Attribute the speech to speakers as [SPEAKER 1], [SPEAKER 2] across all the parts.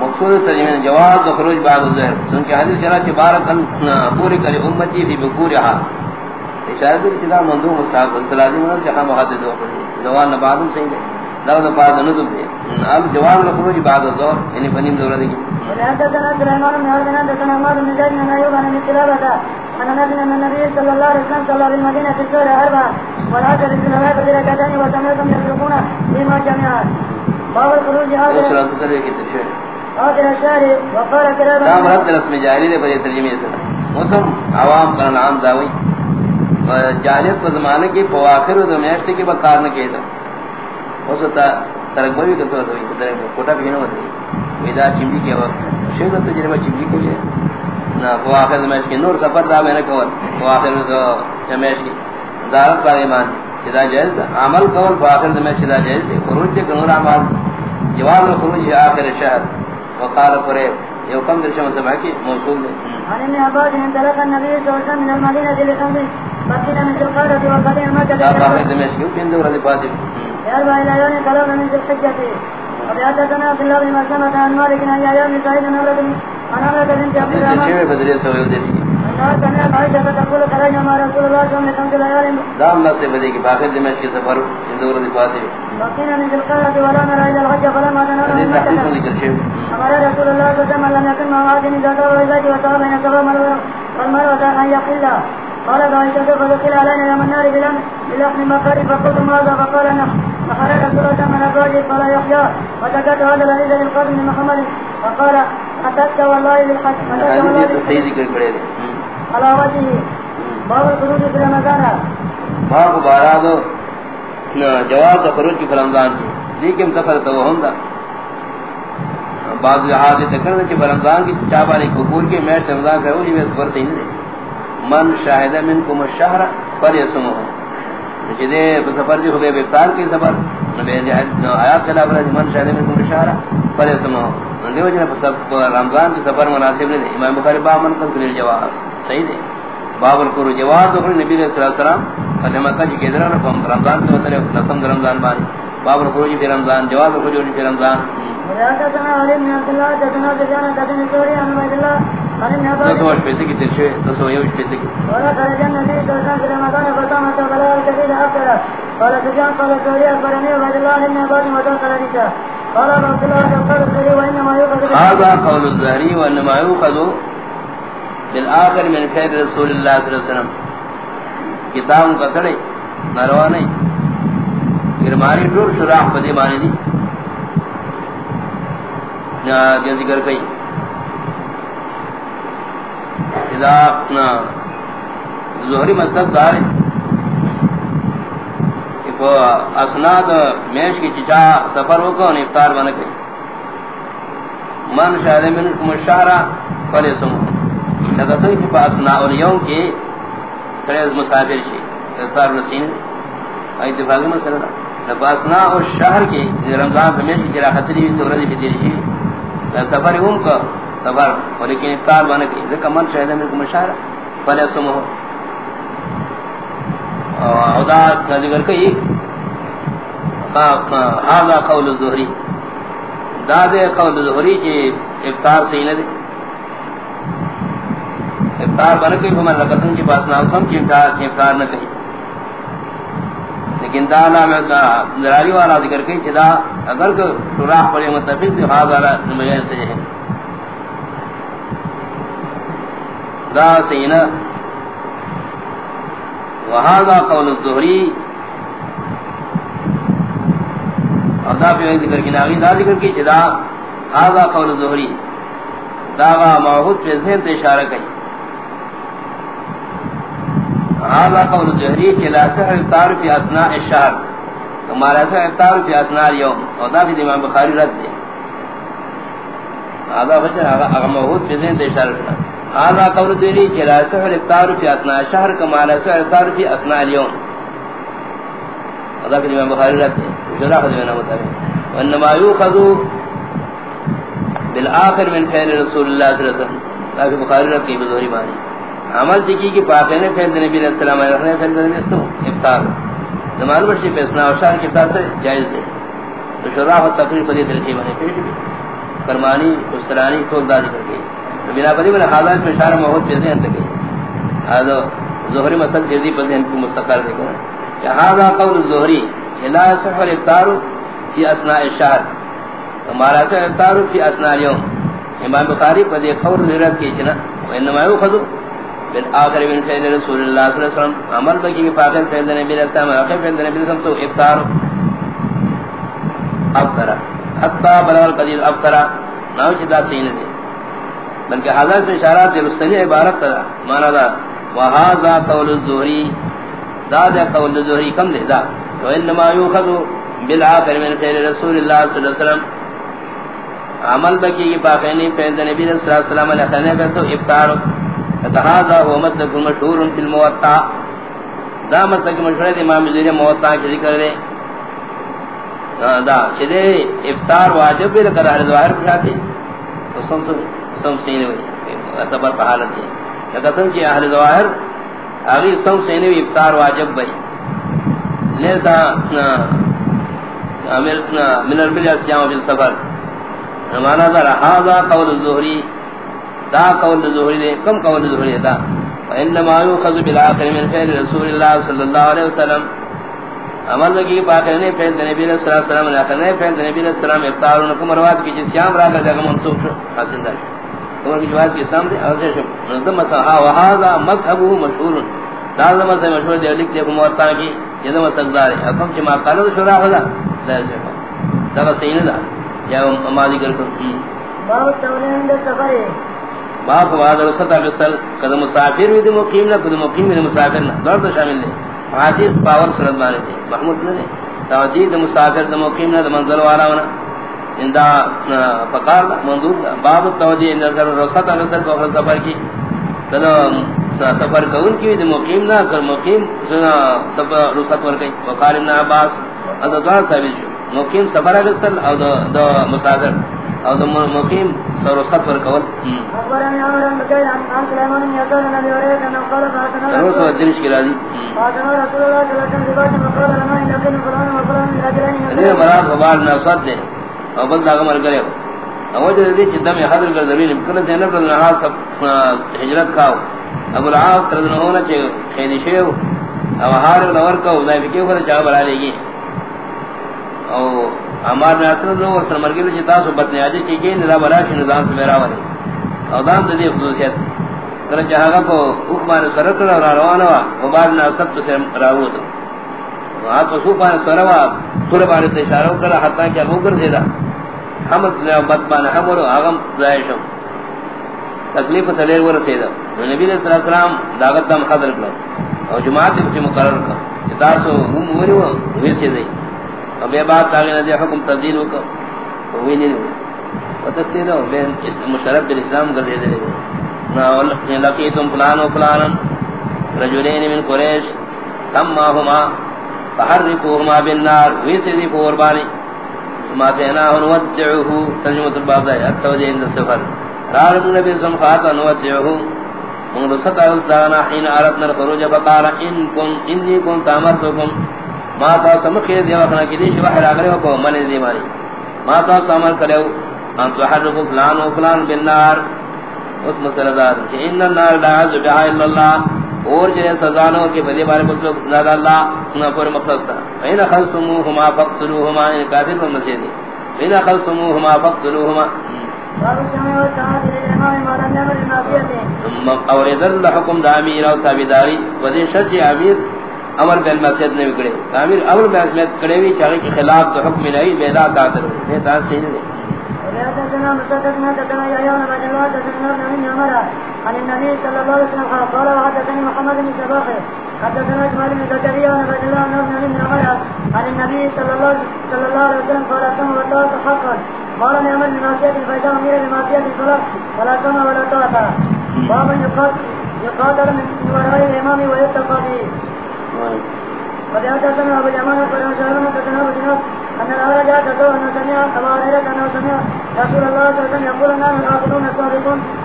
[SPEAKER 1] مقصود ترجمہ جواز خروج بعد الظهر چونکہ حدیث چلا کہ بارکن پوری کری امتی فی بکورها اشارہ دی کہ دا مندوب صاحب صلی اللہ علیہ وسلم جہاں محدد ہو گئی جوان نبادم صحیح ہے لفظ بعد ندب دے اب جواز خروج بعد الظهر یعنی بنیم دورہ دی
[SPEAKER 2] حدثنا سليمان بن حرب حدثنا عمار بن زيد بن ايوب عن الكلابة عن نبي من النبي صلى الله عليه وسلم صلى بالمدينة في السورة أربعة والعصر في الصلاة بركعتين وسمعتم يسرقون فيما جميعا باب الخروج هذا آخر الشهر وقال كلابة
[SPEAKER 1] دا مرد رسم جاہلی دے پر ترجمے سے۔ موسم عوام کا نام داوی۔ جاہلیت زمانے و دمیشت کی بکار نہ کہتا کا ہوئی کوٹا بھی نہ ہوتی کے وقت شیخ تجربہ کو دمیشت نور سفر دا میں نے دمیشت دارت پر ایمان۔ چدا جائز دا. عمل کول فواخر دمیشت چدا جائز دے. خروج دے کنور عمال جواب الخروج آخر شہر. وقال قريب يو كم درشم سبعكي موصول ده
[SPEAKER 2] عن ابن عباس انطلق النبي صلى الله عليه وسلم من القارة يربع إلى يوم قلوب من بن عن عن عمرو بنت عبد الرحمن.
[SPEAKER 1] دام الله سے بدی کہ باخر دمشق سفر دورة فاتح
[SPEAKER 2] بقينا من ذي القارة ولا نرى إلا الحج فلما
[SPEAKER 1] هذه
[SPEAKER 2] تنال
[SPEAKER 1] تحديث
[SPEAKER 2] مكة
[SPEAKER 1] ذكر شيء
[SPEAKER 2] أمر رسول الله صلى الله عليه وسلم لم يكن مع عاد إذا كان وإذاك وسوى بين الصفا والمروة أن يقل قال عائشة فدخل علينا يوم النار بلحم بلحم مكر فقلت ماذا فقال نعم فخرج رسول الله من أزواجه قال يحيى وذكرت هذا الحديث للقاسم بن محمد. فقال أتت والله للحج للحج
[SPEAKER 1] صحیح ذکر کرے دے
[SPEAKER 2] باب الخروج في رمضان
[SPEAKER 1] باب بارا دو جواز خروج کی رمضان کی، لیکن سفر تو ہوندا بعض جہاد تکر کہ رمضان کی چابانی قبول کے میں رمضان کرو یہ سفر صحیح نہیں۔ من شاہد منکم الشهر فلیصمه جدے سفر جو ہوئے افطار کی سفر۔ نبی آیات کے علاوہ من شاہد منکم الشهر فلیصمه دیو جن سب رمضان کی سفر مناسب نہیں، امام بخاری با من قصر الجواز صحیح ہے باب القرو جواز دو نبی علیہ الصلوۃ والسلام فتح مکہ کی کدرا رمضان کے مطلب رسم رمضان بانی باب القرو جی رمضان جواز القرو جی رمضان.
[SPEAKER 2] وحدثنا علي بن عبد الله حدثنا سفيان بن سوري عن عبد الله عن ابن
[SPEAKER 1] تو
[SPEAKER 2] عباس
[SPEAKER 1] سوچ پیتے کی ترشے تو سو یوش پیتے کی
[SPEAKER 2] ولا عليه وسلم في رمضان فقام فبلغ الكثير أكثر قال سفيان قال الزهري أخبرني عبد الله عباس وذكر رجا قال عبد الله قال الزهري وإنما يؤخذ
[SPEAKER 1] هذا قول الزهري وانما يؤخذ بالآخر من خير رسول الله صلى الله عليه وسلم، کتاب کا کڑے ناروا نہیں۔ گرمانی ٹور شراح بدی مانی دی۔ جو ذکر کئی۔ اذا ظہری مطلب دار کو اسناد میش کی چچا سفر ہو کو افطار بن گئی من شاہد من مشارہ فلے تم لگتن کی پاس نا اور کی سریز مسافر شی افطار رسین اتفاقی مسئلہ دا لباسنا اور شہر کی رمضان پر کی چرا خطری ہوئی سورہ دی دیر شی۔ سفر ہوں کا، سفر۔ ولیکن افطار بن گئی ذکر من شاہد من مشارہ فلے تم ہو۔ او دا ذکر کئی هذا قول الظهري دا دے قول الظهري کہ افطار صحیح نہ دے۔ افطار بن کے ہمارا لگتن کی پاس نہ سم کی افطار افطار نہ کہی لیکن دا نام دا ذرالی والا ذکر کئی کہ دا اگر کہ سوراخ پڑے متفق تو هذا نمجن سے ہے۔ دا صحیح نہ وهذا قول الظهري ادا پہ ذکر کی ناغی، دا ذکر کی جدا هذا قول الظهري داوا معهود پہ ذہن تے اشارہ کی هذا قول الظهري کہ لا سحر افطار في اثناء الشهر. ہمارا سحر افطار في اثناء اليوم. ادا بھی امام بخاری رد. ہے هذا وجہ اگر معهود پہ ذہن اشارہ کی هذا قول الظهري کہ لا سحر افطار في اثناء الشهر كما لا سحر افطار في اثناء اليوم. ادا بھی امام بخاری رد. ہے شرح دینا مطابق وانما يؤخذ بالآخر من فعل رسول اللہ صلی اللہ علیہ وسلم. تاکہ بخاری رکھی بزوری بانی عمل تکی کی پاکے نے فعل نبی علیہ السلام علیہ رکھنے فعل نبی السلام افطار۔ زمان بشی پیسنا اور شاہ کی افطار سے جائز دے۔ تو شراح و تقریر پر یہ دلچی بنے پیش بھی۔ کرمانی اسرانی خوب دادی کر گئی۔ تو بنا پری بنا حاضر اس میں اشارہ محبت پیسے انت گئی هذا ظہری مسل جزی پر ذہن کو مستقر دے گا کہ هذا قول الظہری لا يصح الافطار في اثناء الشهر ہمارا سے افطار في اثناء اليوم۔ امام بخاری پر یہ قول ذرت کی جنا وانما يؤخذ بالآخر من فعل رسول اللہ صلی اللہ علیہ وسلم عمل بکی کی فاقر فعل نبی علیہ السلام آخر فعل نبی علیہ السلام تو افطار افطرہ حتی بلغ القدیر افطرہ ناو چیدہ سین دے بلکہ حضرت سے اشارات دے رسلی عبارت تا مانا دا وہذا قول الزہری دا دا قول الزہری کم دے دا وانما یوخذ بالآخر من فعل رسول اللہ صلی اللہ علیہ وسلم عمل بکی کی فاقر پاکینی فعل نبی علیہ السلام علیہ السلام تو افطار هذا هو مسلك مشهور في الموطا دا مسلك مشهور دی، امام زیر موطا کی ذکر دے دا چلے افطار واجب بھی لکر اہل ظاہر پشاتے تو سن سن سن سینے ہوئی صبر پہ حالت ہے لکہ سن چی اہل ظاہر اگی سن سینے ہوئی افطار واجب بھئی لیسا من البلیہ سیاں فی السفر. مانا دا هذا قول الظہری دا قول ظہری دے کم قول ظہری دا؟ وانما يؤخذ بالاخر من فعل رسول الله صلى الله عليه وسلم. عمل کی باقی نے پھر نبی صلی اللہ علیہ وسلم نے کہا پھر نبی علیہ السلام افطار ان کو مروات کی جس شام را کا جگہ منسوخ حاصل ہے تو کی جواب کے سامنے اوسے شو. نظم صحا وهذا مذهبه مشهور دار مذهب مشہور. ہے لکھ دے موتا کی، یہ مصدر مطلب ہے. اب کہ ما قالو شورا ہوگا لا ہے تب سین دا. یا ماضی کر کو
[SPEAKER 2] باب التولین عند السفر
[SPEAKER 1] باپ واد رخصت اگسل کد مسافر وی دی مقیم نہ کد مقیم وی مسافر نہ۔ دور تو شامل ہے حدیث پاور سند مانے تھے۔ محمود نے توجید مسافر دی مقیم نہ منزل والا ہونا۔ اندا فقار مندوب باب توجید نظر رخصت اگسل کو سفر کی۔ کد سفر کون کی دی مقیم نہ کر مقیم سفر رخصت ور گئی وقال ابن عباس اذا ثابت مقیم سفر اگسل او دو مسافر۔ او دم مقیم سر خط پر کول
[SPEAKER 2] اخبرني عمر بن بكير عن سليمان بن يسار عن ابي هريره انه قال فاتنا
[SPEAKER 1] روز ودرش کی راضی
[SPEAKER 2] فاتنا رسول الله صلى الله عليه وسلم وقال لنا ان كن فلان وفلان من اجرين
[SPEAKER 1] نے مراد نہ صد دے او بل داغ مر گئے او جو دی چدم حاضر کر زمین کل زینب رضی اللہ سب ہجرت کاو ابو العاص رضی اللہ عنہ چے خیلی شیو. او ہار نور کو ذای کی اوپر چا بلا لے گی. او امار نے اصل لو اور مرگی وچ تاسو بد نیاج کی کہ نلا بلا کی نظام سے میرا ورے او دام دے خصوصیت۔ کر جہاں کو اوخ مار کر کر روانہ وا مبار نہ سب سے راو تو۔ وہاں تو سو پار سروا پورے بار تے اشارہ کر ہتا کہ ابو کر دیدا حمد نے بد بان حمر اغم زائشم تکلیف سلیر ور سیدا نبی علیہ الصلوۃ والسلام دعوت دم حاضر کر۔ اور جماعت سے مقرر کر۔ تاسو ہم مری و ویسے دی اب یہ بات تاغی نہ حکم تبدیل ہو کر ہوئی نہیں ہوئی۔ وتستی دو بین مشرف بالاسلام کر دے دے نہ لقیتم فلان و فلان رجلین من قریش کم ماہما فحرکوہما بالنار ویسی دی قربانی ما تیناہ نودعوہو ترجمت الباب دائی التوجہ اند السفر۔ رارب نبی صلی اللہ علیہ وسلم نودعوہو من رسط اغزانا حین عرطنا الخروج، فقال ان کن، انی کن تامرتکم۔ ما تا سمخیر دیو اخنا کی دیش وحر آگرے کو من دیوانی ما تا سامر کریو ان تو حرف فلان و فلان بالنار. اس مسئلہ دار کہ ان النار لا عز بها الا اللہ اور جنہیں سزانوں کے بدے بارے مطلب زیادہ اللہ انہا پر مقصد تھا فین خلصموہما فقتلوہما ان یعنی کافر پر مسئلہ فین خلصموہما فقتلوہما اور ادھر لحکم دا امیر و تابداری وزین شرچ امیر امر بن مسجد نے بگڑے امیر امر بن مسجد کڑے ہوئی چاہے کے خلاف تو حکم نہیں بیدا قادر ہے تا صحیح نہیں۔
[SPEAKER 2] عن النبي صلى الله عليه وسلم قال وحدثني محمد بن سباق حدثنا اجمال بن زكريا عن عبد الله بن ابن عمر عن النبي صلى الله صلى الله عليه وسلم قال سمع والله حقا؟ قال نعم المعصية فإذا أمير المعصية الصلاة فلا سمع ولا طاعة باب يقاتل من وراء الإمام ويتقى به۔ وقد حدثنا ابو جمال قال حدثنا ابو جناب ان الاول جاء ان سمع ابا هريره سمع رسول الله صلى الله عليه وسلم يقول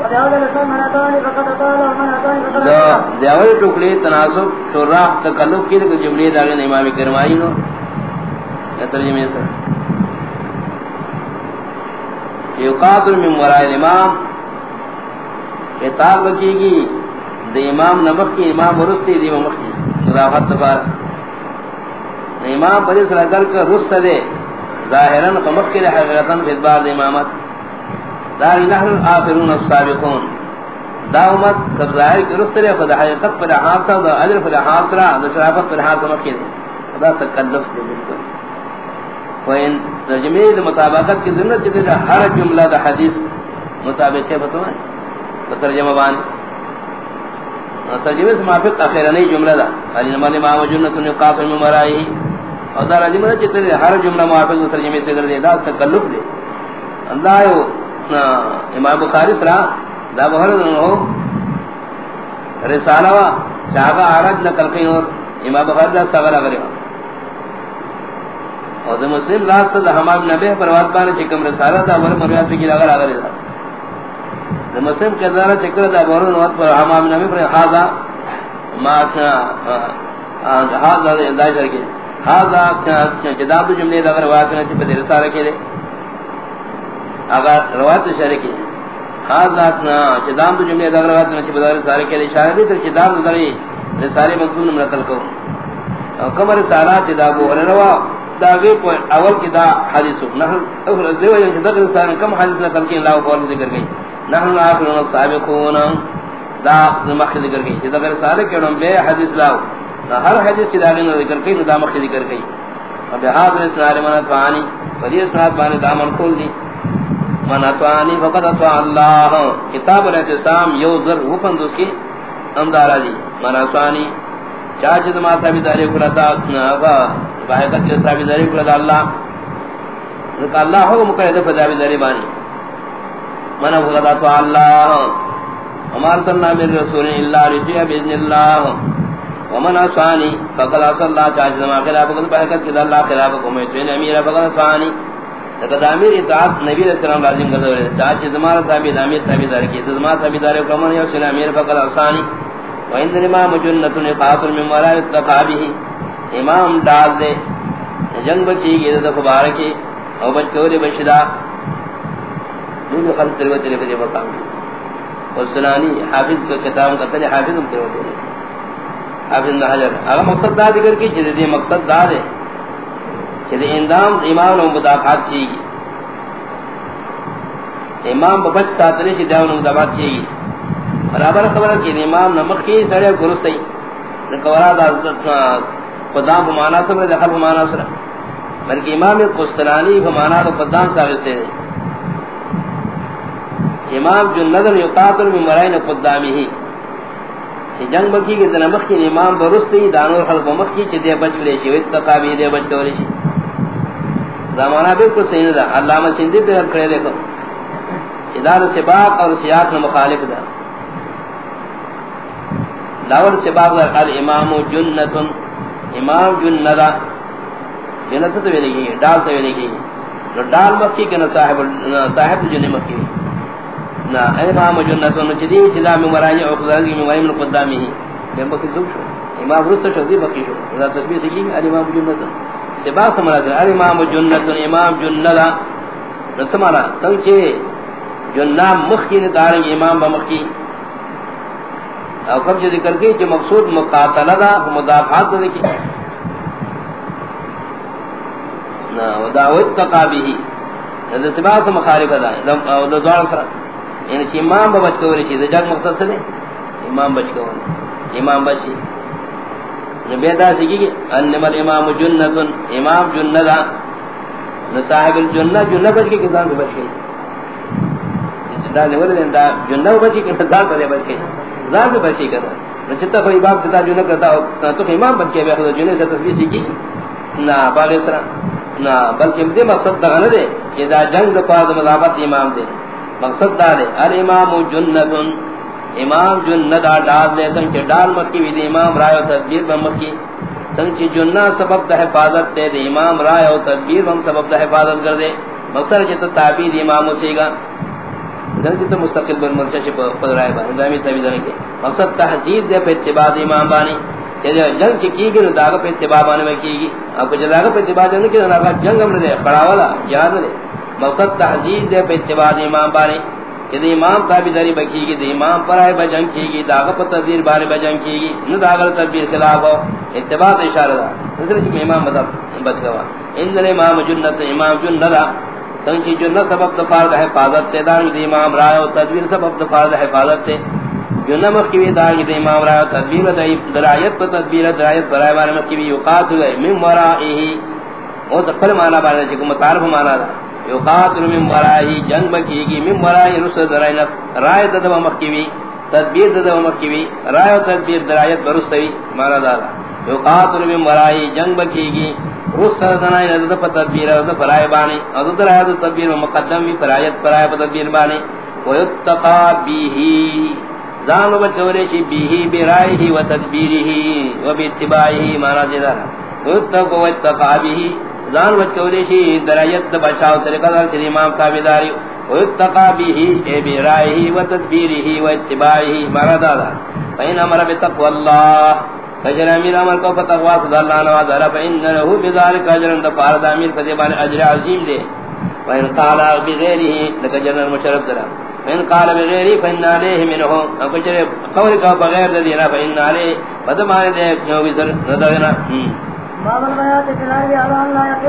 [SPEAKER 2] وبهذا من اتاني فقد اطال ومن اتاني فقد
[SPEAKER 1] اطال تناسب شراح تکلف کی جملے داغے امام کرمائی نو. ترجمے سے. یقاتل من وراء الامام. خطاب کی گی. دے امام نمک کی امام ورسی دی ممک کی. مضافت تفار امام پر اس رگر کا رست دے ظاہران قمک کی حقیقتاً فی ادبار دے امامت. دار نحر الآخرون السابقون. دا امت کب ظاہر کی رست دے خدا حقیقت پر حاصل دا عجر پر حاصل دا شرافت پر حاصل مکی دے خدا تکلف دے بالکل. وین ترجمے دے مطابقت کی ضرورت کی دے ہر جملہ دا حدیث مطابق ہے بتوائیں ترجمہ بان ترجمہ سے موافق اخیرانی جملہ دا علی نمان امام جنت نے قاتل میں مرائی اور دا راجی مرا چیتے ہر جملہ موافق ترجمے سے کردے دا تکلف دے اللہ یو امام بخاری سرا دا بہر ہو رسالہ وا چاہا عرج نکل کئی اور امام بخاری دا سغرہ کرے اور دا مسلم راست دا حمام نبی پر واد بانے چکم رسالہ دا بہر مریاد فکی لگر آگر دا مسلم کے ذرا چکر دا بورن وقت پر حمام نبی پر ہاذا ما کنا ہاذا دای کر کے ہاذا جداب جملے دا اگر واقع نہ چپے رسالہ کے لے اگر روایت شریک ہے ہاذا جداب جملے دا اگر واقع نہ چپے رسالہ کے لے شاہد تے جداب دری رسالے مضمون نقل کو کمر رسالہ جداب اور روا دا گے اول کی دا حدیث نہ اور دیو یہ دا رسالہ کم حدیث نقل کی اللہ کو ذکر گئی نحن آخرون السابقون. دا مخی ذکر گئی جدا غیر سالک کیونم بے حدیث لاؤ دا ہر حدیث کی داغین ذکر گئی دا مخی ذکر گئی اب حاضر اسنار من اتوانی فدی اسنار بانی دامن کھول دی. من اتوانی فقط اتوا اللہ. کتاب الاعتصام یو ذر وپن دوس کی امدارا دی جی. من اتوانی چاچ دما تابی داری کلتا باحقت کی تابی داری کلتا اللہ. اللہ حکم کرے دفع تابی داری بانی. من غدا تو اللہ ہمارا سننا من رسول اللہ رجیہ باذن اللہ ومن اسانی فقد اصل اللہ چاہتے زمان خلاف قد بحقت کد اللہ خلاف قمیتوین امیر فقد اسانی لقد امیر اطاعت نبی علیہ السلام لازم قدر ہے چاہتے زمان تابید امیر تابید دارکی زمان تابید دارکی ومن یوسل امیر فقد اسانی وعند الامام جنت قاتل من وراء اتقابه امام ڈال دے جنگ بچی گئی دفع بارکی او بچ کولی بچدا دین خلق تروت نے بجے مقام اور سنانی حافظ کا کتاب کا تلے حافظ ہم تروت نے حافظ نہ حجر. اگر مقصد دا ذکر کی جدی دی مقصد دا دے. کہ اندام امام و مدافعات کی گی. امام بچ ساتنے سے دیون مدافعات کی گی. برابر خبر کی امام نمک کی سڑے گرو سی. کورا دا قدام بمانا سمر دخل بمانا سر بلکہ امام قسطلانی بمانا تو قدام ساغر سے امام جو نظر یقاتل من مرائن قدامی ہی. کہ جنگ بکی کے زنمخ کی امام برستی دانور خلق مخ کی چھ دے بچ لے چھ اتقابی دے بچ دولی زمانہ بالکل صحیح نہ علامہ سندھی پہ کھڑے دیکھو ادار سباق اور سیاق نے مخالف دا. لاول سباق دا، قال امام جنت امام جندا جنت تو بھی لگی ڈال سے بھی لگی ڈال مکی کے نہ صاحب صاحب جن مکی نا امام جنت نچدی جدا میں مرائی او خدای میں وائم قدامی ہی میں بکی دو شو؟ امام رست شو؟ دی بکی شو؟ اذا تسبیح سکی امام جنت سے با سمرا دے امام جنت امام جنلا رسمارا تنچے جنہ مخی نے دار امام بمخی او کب جو ذکر کی جو مقصود مقاتلہ دا مدافعات دا کی. نا، ودعوت تقابی ہی حضرت باس مخارف دا دا دوار سرا یعنی چی امام بچ کوری چیز جگ مقصد سے امام بچ کوری امام بچی بیدا سکی گی انما الامام جنتن، امام جندا صاحب الجنہ، جنہ بچ کے کسان بچ گئی۔ بچ کے کسان بچ گئی۔ زان بچی کرنا نچتا کوئی کرتا تو امام کے باغ اسرا بلکہ مقصد دے کہ دا جنگ دا پاس امام دے۔ مقصد دا دے، الامام جنتن امام جنت ڈال دے تن کہ ڈال مکی بھی دے، امام رائے و تدبیر بم مکی۔ تن کی جنہ سبب دا حفاظت دے دے، امام رائے و تدبیر بم سبب دا حفاظت کر دے۔ مقصد چتا تعبیر امام اسی گا۔ تن کی تو مستقل بن مرچہ چپ پر رائے با نظامی تعبیر دنے کے مقصد تحجید دے پہ اتباع امام بانی۔ کہ جنگ کی کی گی داغ پہ اتباع بانے میں کی گی۔ اب کچھ داغ پہ اتباع دے انہوں کہ جنگ ہم نے دے کھڑا یاد دے مقصد تحجید دے پہ اتباع دے امام بارے کہ دے امام تابعداری بکی گی دے امام پر آئے بجنگ کی گی داغ پر تدبیر بارے بجنگ کی گی نہ داغل تدبیر خلاف ہو، اتباع دے اشارہ دا۔ دوسرے کہ جی امام مذہب بد گوا ان امام جنت امام جنت دا سنچی جنت سبب دفار دا حفاظت تے دان جی دی امام رائے و تدبیر سبب دفار دا حفاظت تے۔ جنت مخیوی دان جی دی امام رائے و تدبیر دا درایت پر تدبیر درایت برائے بارے مخیوی یقات ہوئے من ورائیہی وہ تقل مانا بارے چکو مطارف مانا دا۔ یقاتل من ورائی، جنگ بکیگی من ورائی رسل درائنا، رائے ددو مکیوی تدبیر ددو مکیوی رائے و تدبیر درائیت برستوی مانا دادا. یقاتل من ورائی، جنگ بکیگی رسل درائنا ددو پا تدبیر ددو پرائے بانی ددو درائے ددو تدبیر مقدم بھی پرائیت پرائے پا تدبیر بانی. ویتقا بیہی، زان بچولے چی بیہی برائیہی و تدبیرہی و بیتبائیہی مانا دیدارا ویتقا ویتقا بیہی زان وچولی شی درایت دا بچاو طریقہ دار چلی امام تابداری. ویتقا بیہی، اے بیرائیہی و تدبیرہی و اتباعیہی مارا دادا. فین امر بتقوى اللہ فجر امیر عمل کو فتقوى صدا اللہ نواز علا فین نرہو بذارک اجرن دفارد امیر فدیبان اجر عظیم دے. فین قال بغیرہی لکا جنر مشرف درہ فین قال بغیرہی فین علیہ منہو اکچر قول کا بغیر دینا فین علیہ فدمان دے کیوں بھی ذر ندغنا
[SPEAKER 2] باب البیات فی الارض على ان لا يقل